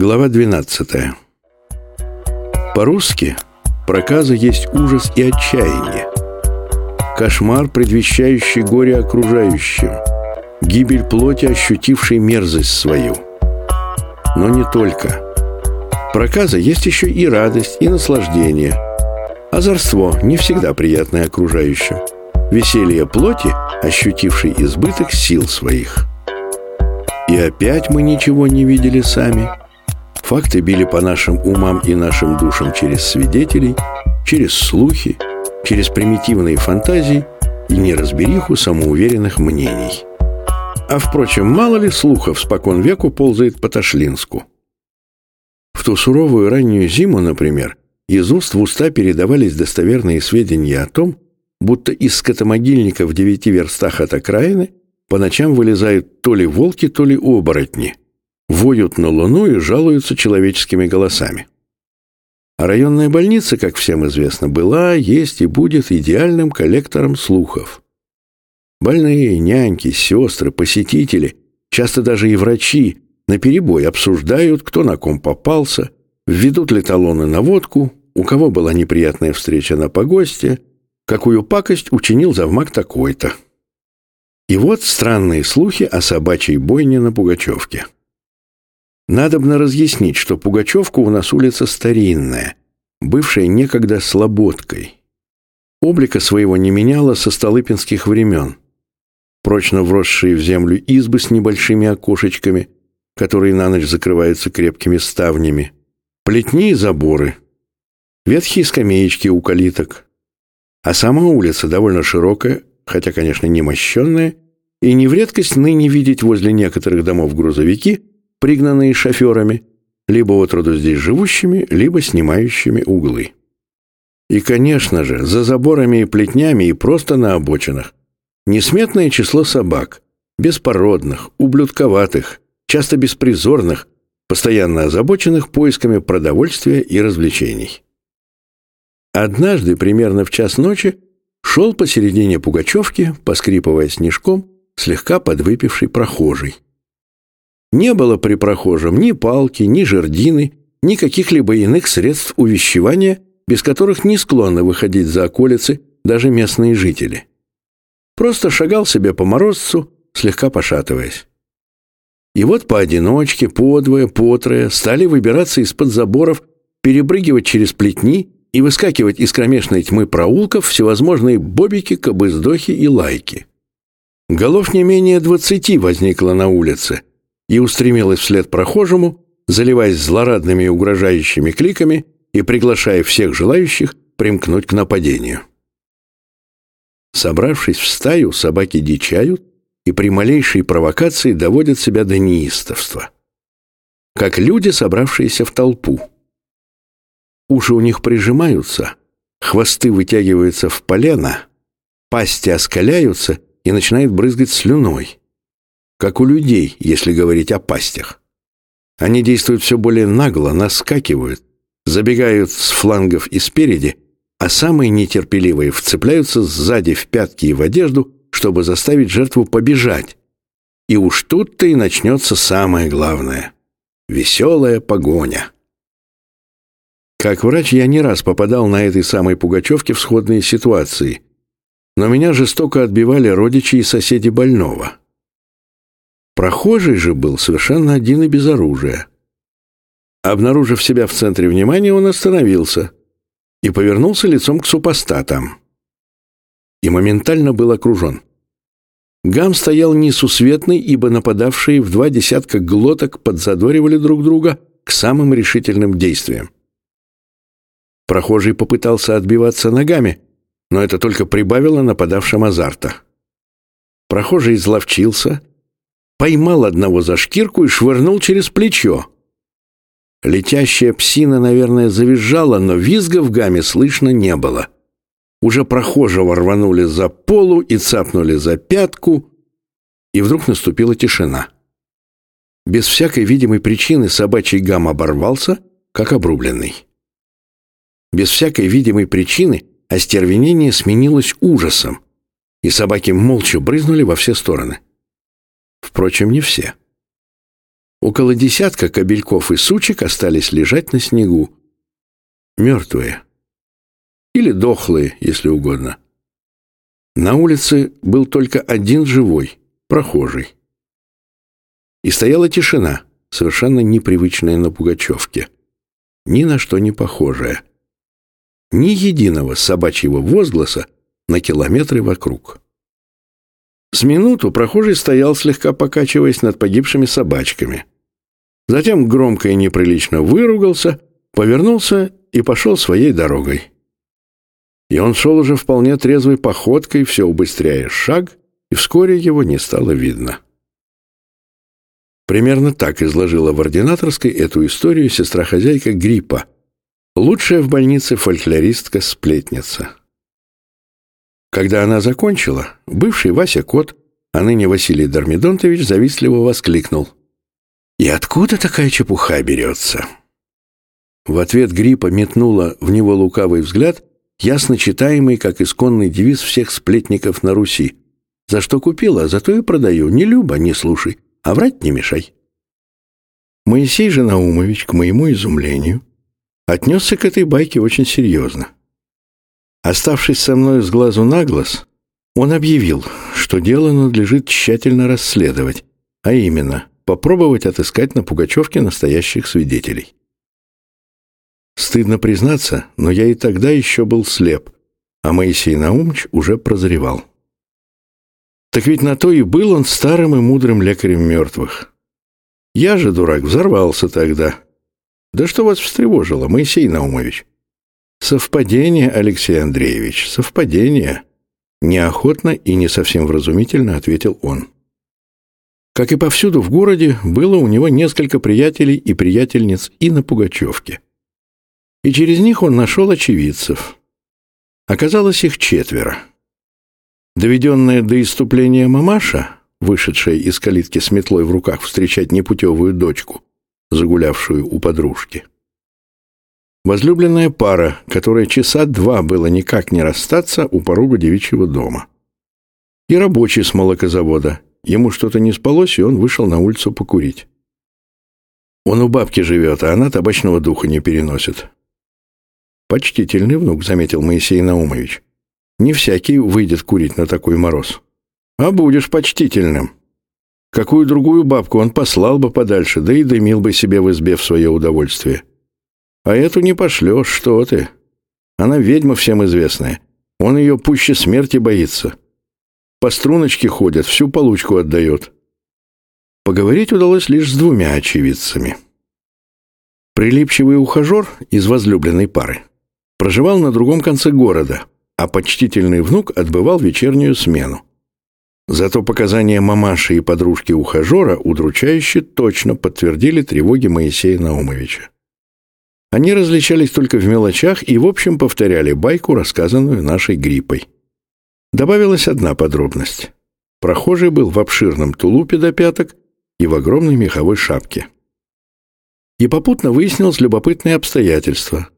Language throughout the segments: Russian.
Глава 12. По-русски проказа есть ужас и отчаяние. Кошмар, предвещающий горе окружающим. Гибель плоти, ощутившей мерзость свою. Но не только. Проказа есть еще и радость, и наслаждение. Озорство, не всегда приятное окружающим. Веселье плоти, ощутившей избыток сил своих. И опять мы ничего не видели сами – Факты били по нашим умам и нашим душам через свидетелей, через слухи, через примитивные фантазии и неразбериху самоуверенных мнений. А, впрочем, мало ли слухов спокон веку ползает по Ташлинску. В ту суровую раннюю зиму, например, из уст в уста передавались достоверные сведения о том, будто из скотомогильника в девяти верстах от окраины по ночам вылезают то ли волки, то ли оборотни, воют на Луну и жалуются человеческими голосами. А районная больница, как всем известно, была, есть и будет идеальным коллектором слухов. Больные, няньки, сестры, посетители, часто даже и врачи, наперебой обсуждают, кто на ком попался, введут ли талоны на водку, у кого была неприятная встреча на погосте, какую пакость учинил завмак такой-то. И вот странные слухи о собачьей бойне на Пугачевке. Надобно разъяснить, что Пугачевка у нас улица старинная, бывшая некогда слободкой. Облика своего не меняла со столыпинских времен. Прочно вросшие в землю избы с небольшими окошечками, которые на ночь закрываются крепкими ставнями, плетни и заборы, ветхие скамеечки у калиток. А сама улица довольно широкая, хотя, конечно, не мощенная, и не в редкость ныне видеть возле некоторых домов грузовики – пригнанные шоферами, либо отроду здесь живущими, либо снимающими углы. И, конечно же, за заборами и плетнями и просто на обочинах несметное число собак, беспородных, ублюдковатых, часто беспризорных, постоянно озабоченных поисками продовольствия и развлечений. Однажды, примерно в час ночи, шел посередине Пугачевки, поскрипывая снежком, слегка подвыпивший прохожий. Не было при прохожем ни палки, ни жердины, ни каких-либо иных средств увещевания, без которых не склонны выходить за околицы даже местные жители. Просто шагал себе по морозцу, слегка пошатываясь. И вот поодиночке, подвое, потрое стали выбираться из-под заборов, перепрыгивать через плетни и выскакивать из кромешной тьмы проулков всевозможные бобики, кобыздохи и лайки. Голов не менее двадцати возникло на улице – и устремилась вслед прохожему, заливаясь злорадными и угрожающими кликами и приглашая всех желающих примкнуть к нападению. Собравшись в стаю, собаки дичают и при малейшей провокации доводят себя до неистовства. Как люди, собравшиеся в толпу. Уши у них прижимаются, хвосты вытягиваются в полено, пасти оскаляются и начинают брызгать слюной как у людей, если говорить о пастях. Они действуют все более нагло, наскакивают, забегают с флангов и спереди, а самые нетерпеливые вцепляются сзади в пятки и в одежду, чтобы заставить жертву побежать. И уж тут-то и начнется самое главное — веселая погоня. Как врач я не раз попадал на этой самой Пугачевке в сходные ситуации, но меня жестоко отбивали родичи и соседи больного — Прохожий же был совершенно один и без оружия. Обнаружив себя в центре внимания, он остановился и повернулся лицом к супостатам. И моментально был окружен. Гам стоял несусветный, ибо нападавшие в два десятка глоток подзадоривали друг друга к самым решительным действиям. Прохожий попытался отбиваться ногами, но это только прибавило нападавшим азарта. Прохожий изловчился поймал одного за шкирку и швырнул через плечо. Летящая псина, наверное, завизжала, но визга в гаме слышно не было. Уже прохожего рванули за полу и цапнули за пятку, и вдруг наступила тишина. Без всякой видимой причины собачий гам оборвался, как обрубленный. Без всякой видимой причины остервенение сменилось ужасом, и собаки молча брызнули во все стороны. Впрочем, не все. Около десятка кобельков и сучек остались лежать на снегу. Мертвые. Или дохлые, если угодно. На улице был только один живой, прохожий. И стояла тишина, совершенно непривычная на Пугачевке. Ни на что не похожая. Ни единого собачьего возгласа на километры вокруг. С минуту прохожий стоял, слегка покачиваясь над погибшими собачками. Затем громко и неприлично выругался, повернулся и пошел своей дорогой. И он шел уже вполне трезвой походкой, все убыстряя шаг, и вскоре его не стало видно. Примерно так изложила в ординаторской эту историю сестра-хозяйка Гриппа, лучшая в больнице фольклористка-сплетница. Когда она закончила, бывший Вася Кот, а ныне Василий Дормидонтович завистливо воскликнул. «И откуда такая чепуха берется?» В ответ Гриппа метнула в него лукавый взгляд, ясно читаемый, как исконный девиз всех сплетников на Руси. «За что купила, зато и продаю. Не люба, не слушай, а врать не мешай». Моисей же Наумович, к моему изумлению, отнесся к этой байке очень серьезно. Оставшись со мной с глазу на глаз, он объявил, что дело надлежит тщательно расследовать, а именно попробовать отыскать на Пугачевке настоящих свидетелей. Стыдно признаться, но я и тогда еще был слеп, а Моисей Наумович уже прозревал. Так ведь на то и был он старым и мудрым лекарем мертвых. Я же, дурак, взорвался тогда. Да что вас встревожило, Моисей Наумович? Совпадение, Алексей Андреевич, совпадение. Неохотно и не совсем вразумительно ответил он. Как и повсюду в городе, было у него несколько приятелей и приятельниц и на Пугачевке. И через них он нашел очевидцев. Оказалось их четверо. Доведенная до иступления мамаша, вышедшая из калитки с метлой в руках встречать непутевую дочку, загулявшую у подружки, Возлюбленная пара, которая часа два было никак не расстаться у порога девичьего дома. И рабочий с молокозавода. Ему что-то не спалось, и он вышел на улицу покурить. Он у бабки живет, а она табачного духа не переносит. Почтительный внук, заметил Моисей Наумович. Не всякий выйдет курить на такой мороз. А будешь почтительным. Какую другую бабку он послал бы подальше, да и дымил бы себе в избе в свое удовольствие. А эту не пошлешь, что ты. Она ведьма всем известная. Он ее пуще смерти боится. По струночке ходит, всю получку отдает. Поговорить удалось лишь с двумя очевидцами. Прилипчивый ухажер из возлюбленной пары проживал на другом конце города, а почтительный внук отбывал вечернюю смену. Зато показания мамаши и подружки ухажера удручающе точно подтвердили тревоги Моисея Наумовича. Они различались только в мелочах и, в общем, повторяли байку, рассказанную нашей гриппой. Добавилась одна подробность. Прохожий был в обширном тулупе до пяток и в огромной меховой шапке. И попутно выяснилось любопытное обстоятельство.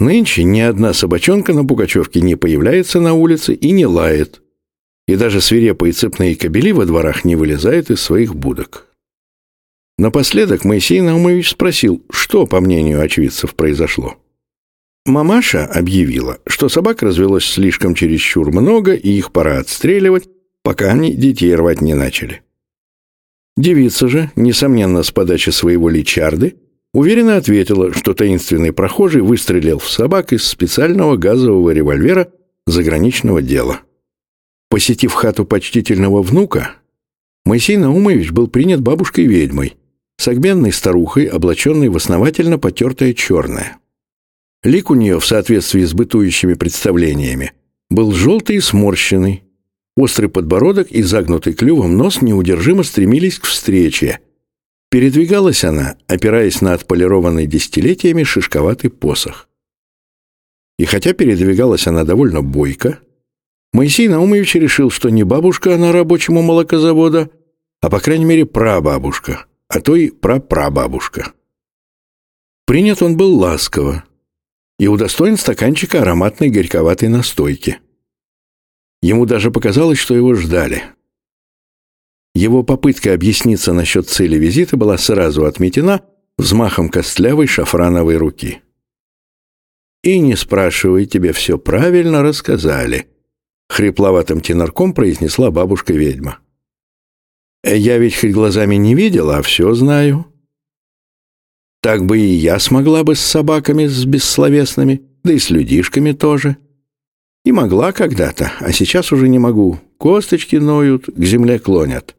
Нынче ни одна собачонка на Пугачевке не появляется на улице и не лает. И даже свирепые цепные кобели во дворах не вылезают из своих будок. Напоследок Моисей Наумович спросил, что, по мнению очевидцев, произошло. Мамаша объявила, что собак развелось слишком чересчур много, и их пора отстреливать, пока они детей рвать не начали. Девица же, несомненно, с подачи своего личарды, уверенно ответила, что таинственный прохожий выстрелил в собак из специального газового револьвера заграничного дела. Посетив хату почтительного внука, Моисей Наумович был принят бабушкой-ведьмой, согбенной старухой, облаченной в основательно потертое черное. Лик у нее, в соответствии с бытующими представлениями, был желтый и сморщенный. Острый подбородок и загнутый клювом нос неудержимо стремились к встрече. Передвигалась она, опираясь на отполированный десятилетиями шишковатый посох. И хотя передвигалась она довольно бойко, Моисей Наумович решил, что не бабушка она рабочему молокозавода, а, по крайней мере, прабабушка — а то и прапрабабушка. Принят он был ласково и удостоен стаканчика ароматной горьковатой настойки. Ему даже показалось, что его ждали. Его попытка объясниться насчет цели визита была сразу отметена взмахом костлявой шафрановой руки. «И не спрашивай, тебе все правильно рассказали», — хрипловатым тенорком произнесла бабушка-ведьма. «Я ведь хоть глазами не видела, а все знаю. Так бы и я смогла бы с собаками, с бессловесными, да и с людишками тоже. И могла когда-то, а сейчас уже не могу. Косточки ноют, к земле клонят.